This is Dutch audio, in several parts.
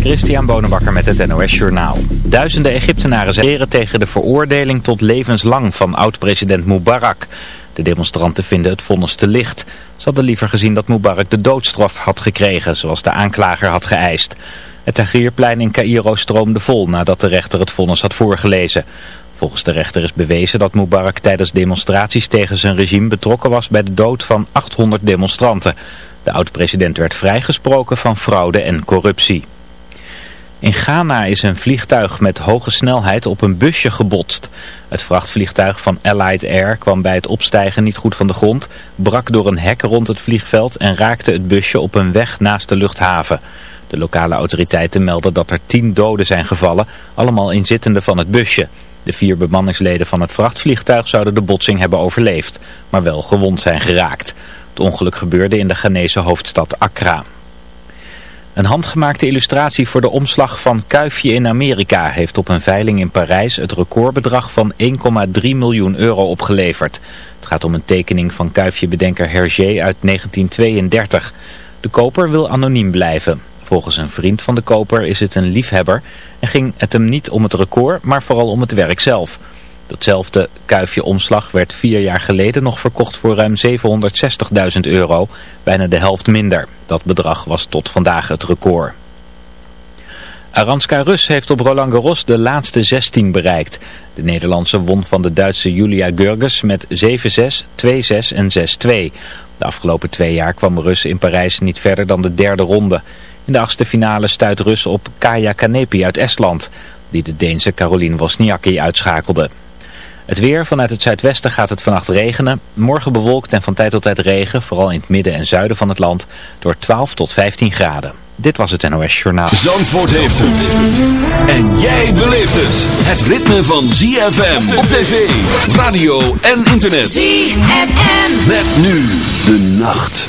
Christian Bonenbakker met het NOS Journaal. Duizenden Egyptenaren zijn tegen de veroordeling tot levenslang van oud-president Mubarak. De demonstranten vinden het vonnis te licht. Ze hadden liever gezien dat Mubarak de doodstraf had gekregen, zoals de aanklager had geëist. Het Tahrirplein in Cairo stroomde vol nadat de rechter het vonnis had voorgelezen. Volgens de rechter is bewezen dat Mubarak tijdens demonstraties tegen zijn regime betrokken was bij de dood van 800 demonstranten. De oud-president werd vrijgesproken van fraude en corruptie. In Ghana is een vliegtuig met hoge snelheid op een busje gebotst. Het vrachtvliegtuig van Allied Air kwam bij het opstijgen niet goed van de grond, brak door een hek rond het vliegveld en raakte het busje op een weg naast de luchthaven. De lokale autoriteiten melden dat er tien doden zijn gevallen, allemaal inzittenden van het busje. De vier bemanningsleden van het vrachtvliegtuig zouden de botsing hebben overleefd, maar wel gewond zijn geraakt. Het ongeluk gebeurde in de Ghanese hoofdstad Accra. Een handgemaakte illustratie voor de omslag van Kuifje in Amerika heeft op een veiling in Parijs het recordbedrag van 1,3 miljoen euro opgeleverd. Het gaat om een tekening van Kuifje-bedenker Hergé uit 1932. De koper wil anoniem blijven. Volgens een vriend van de koper is het een liefhebber en ging het hem niet om het record, maar vooral om het werk zelf. Datzelfde kuifje omslag werd vier jaar geleden nog verkocht voor ruim 760.000 euro, bijna de helft minder. Dat bedrag was tot vandaag het record. Aranska Rus heeft op Roland Garros de laatste 16 bereikt. De Nederlandse won van de Duitse Julia Gurges met 7-6, 2-6 en 6-2. De afgelopen twee jaar kwam Rus in Parijs niet verder dan de derde ronde. In de achtste finale stuit Rus op Kaya Kanepi uit Estland, die de Deense Caroline Wozniacki uitschakelde. Het weer, vanuit het zuidwesten gaat het vannacht regenen. Morgen bewolkt en van tijd tot tijd regen, vooral in het midden en zuiden van het land, door 12 tot 15 graden. Dit was het NOS Journaal. Zandvoort heeft het. En jij beleeft het. Het ritme van ZFM op tv, radio en internet. ZFM. Met nu de nacht.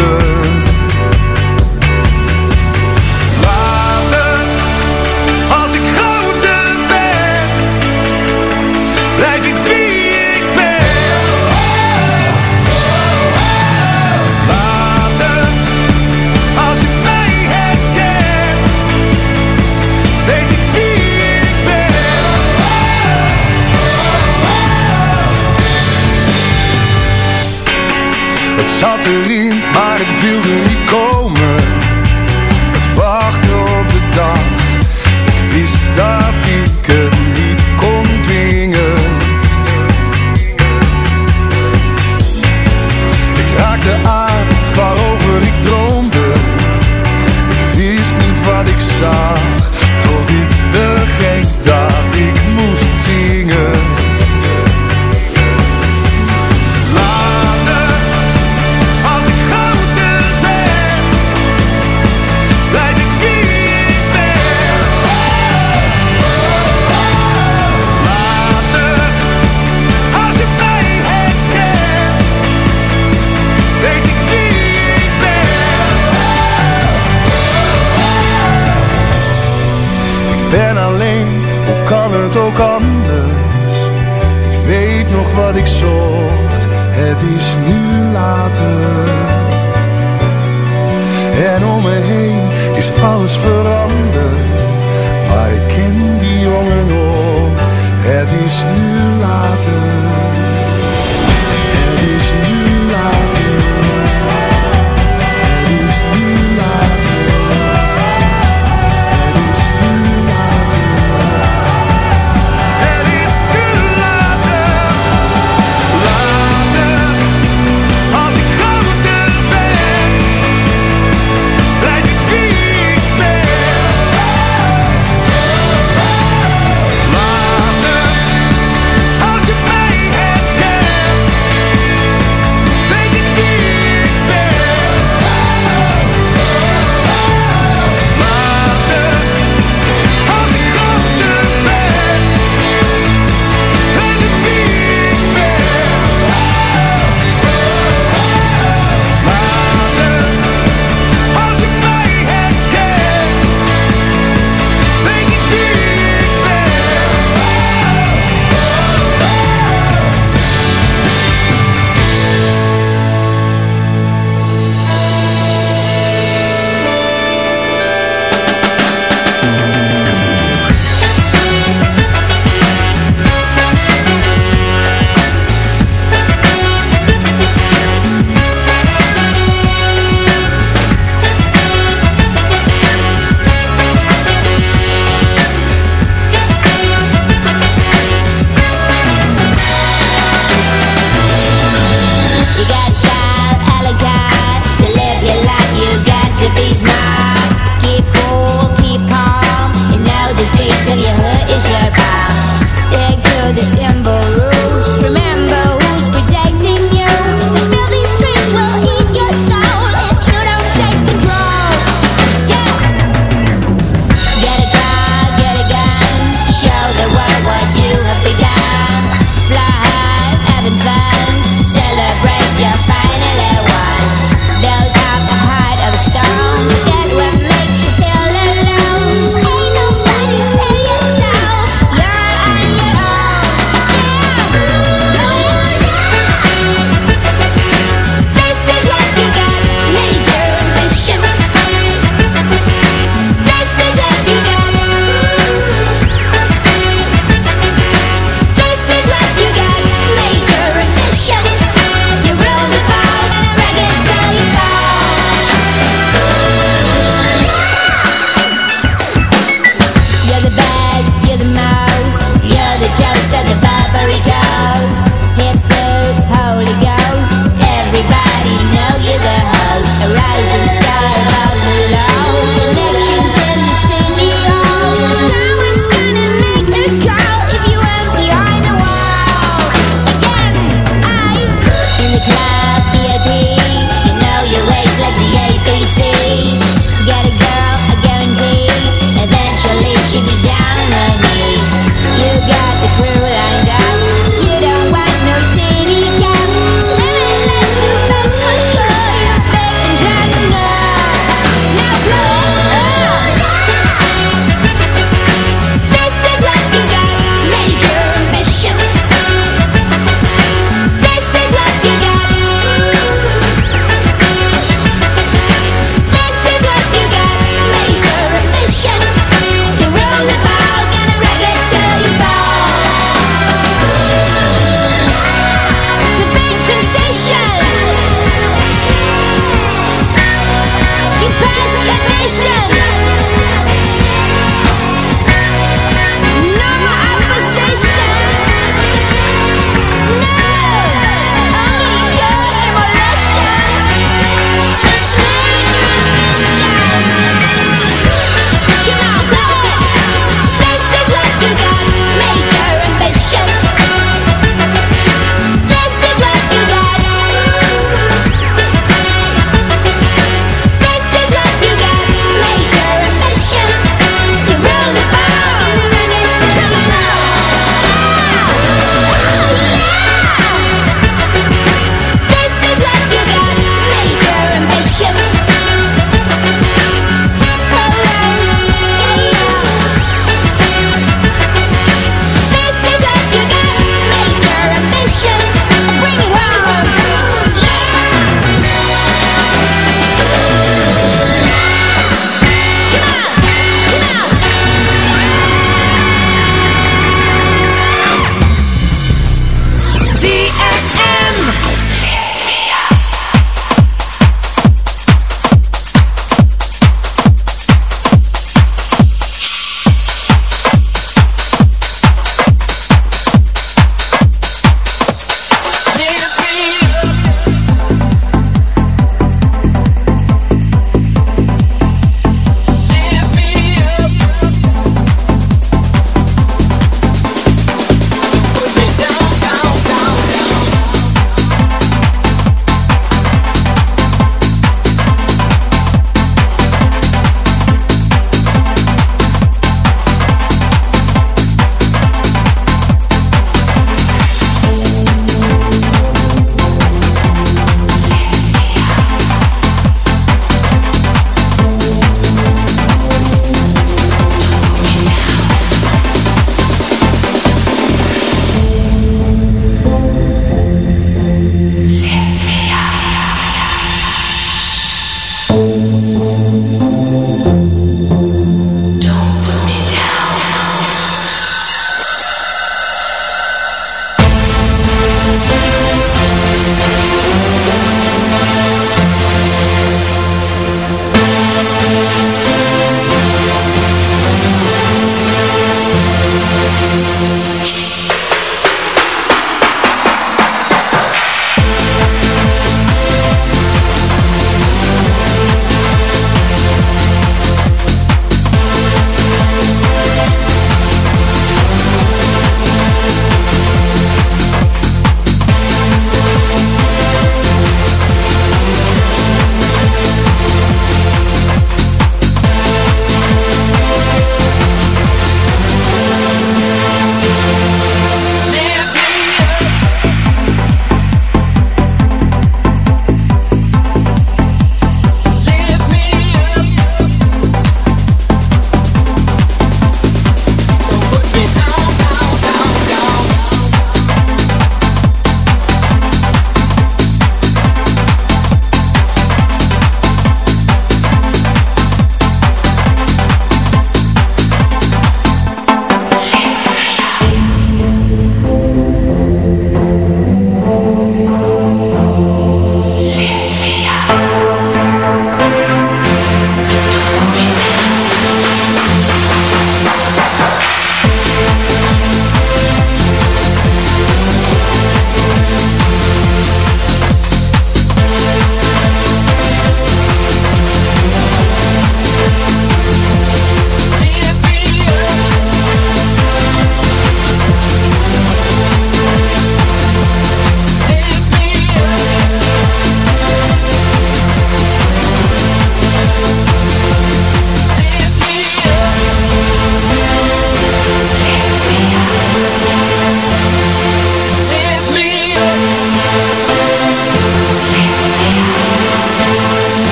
zat er ik zocht, het is nu later. En om me heen is alles veranderd, maar ik ken die jongen nog, het is nu later.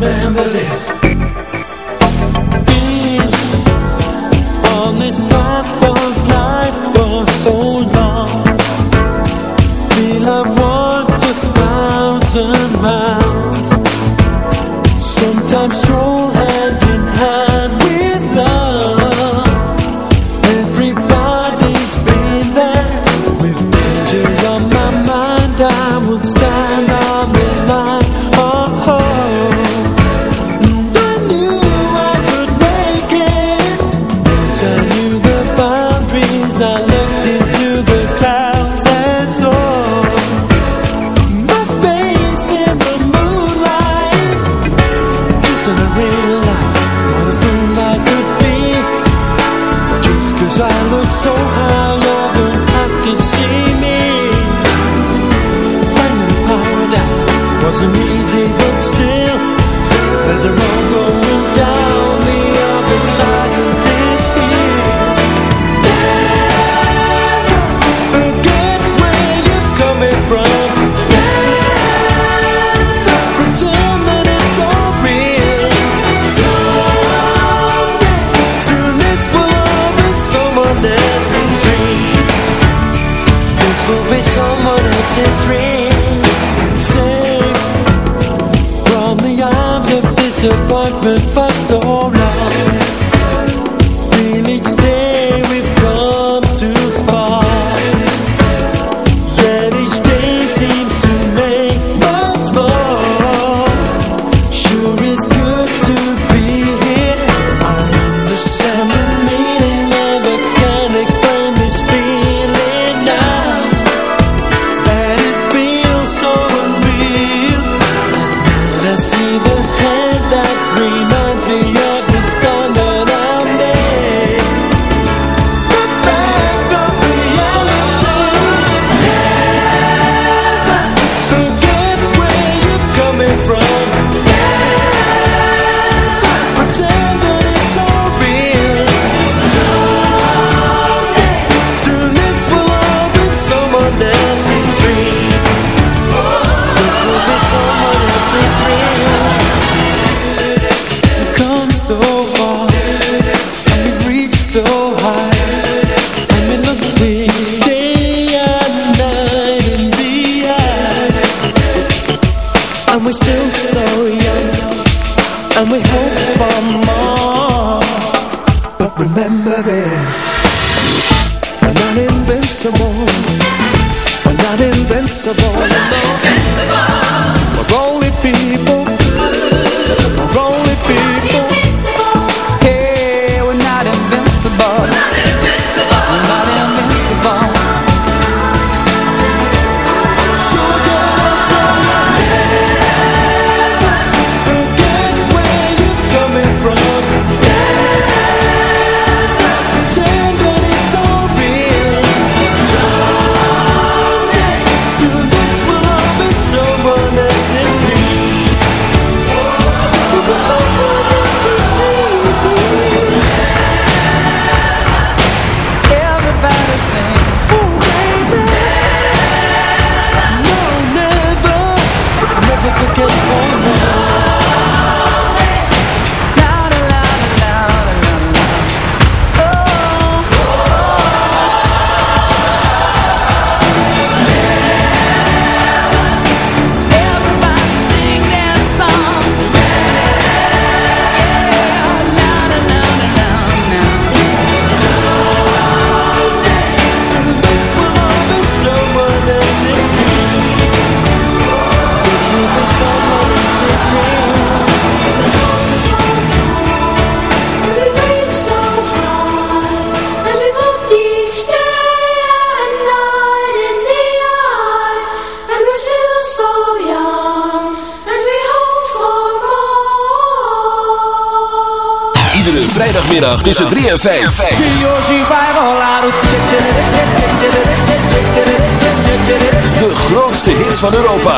Remember this tussen 3 en 5. De grootste hits van Europa.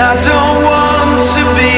I don't want to be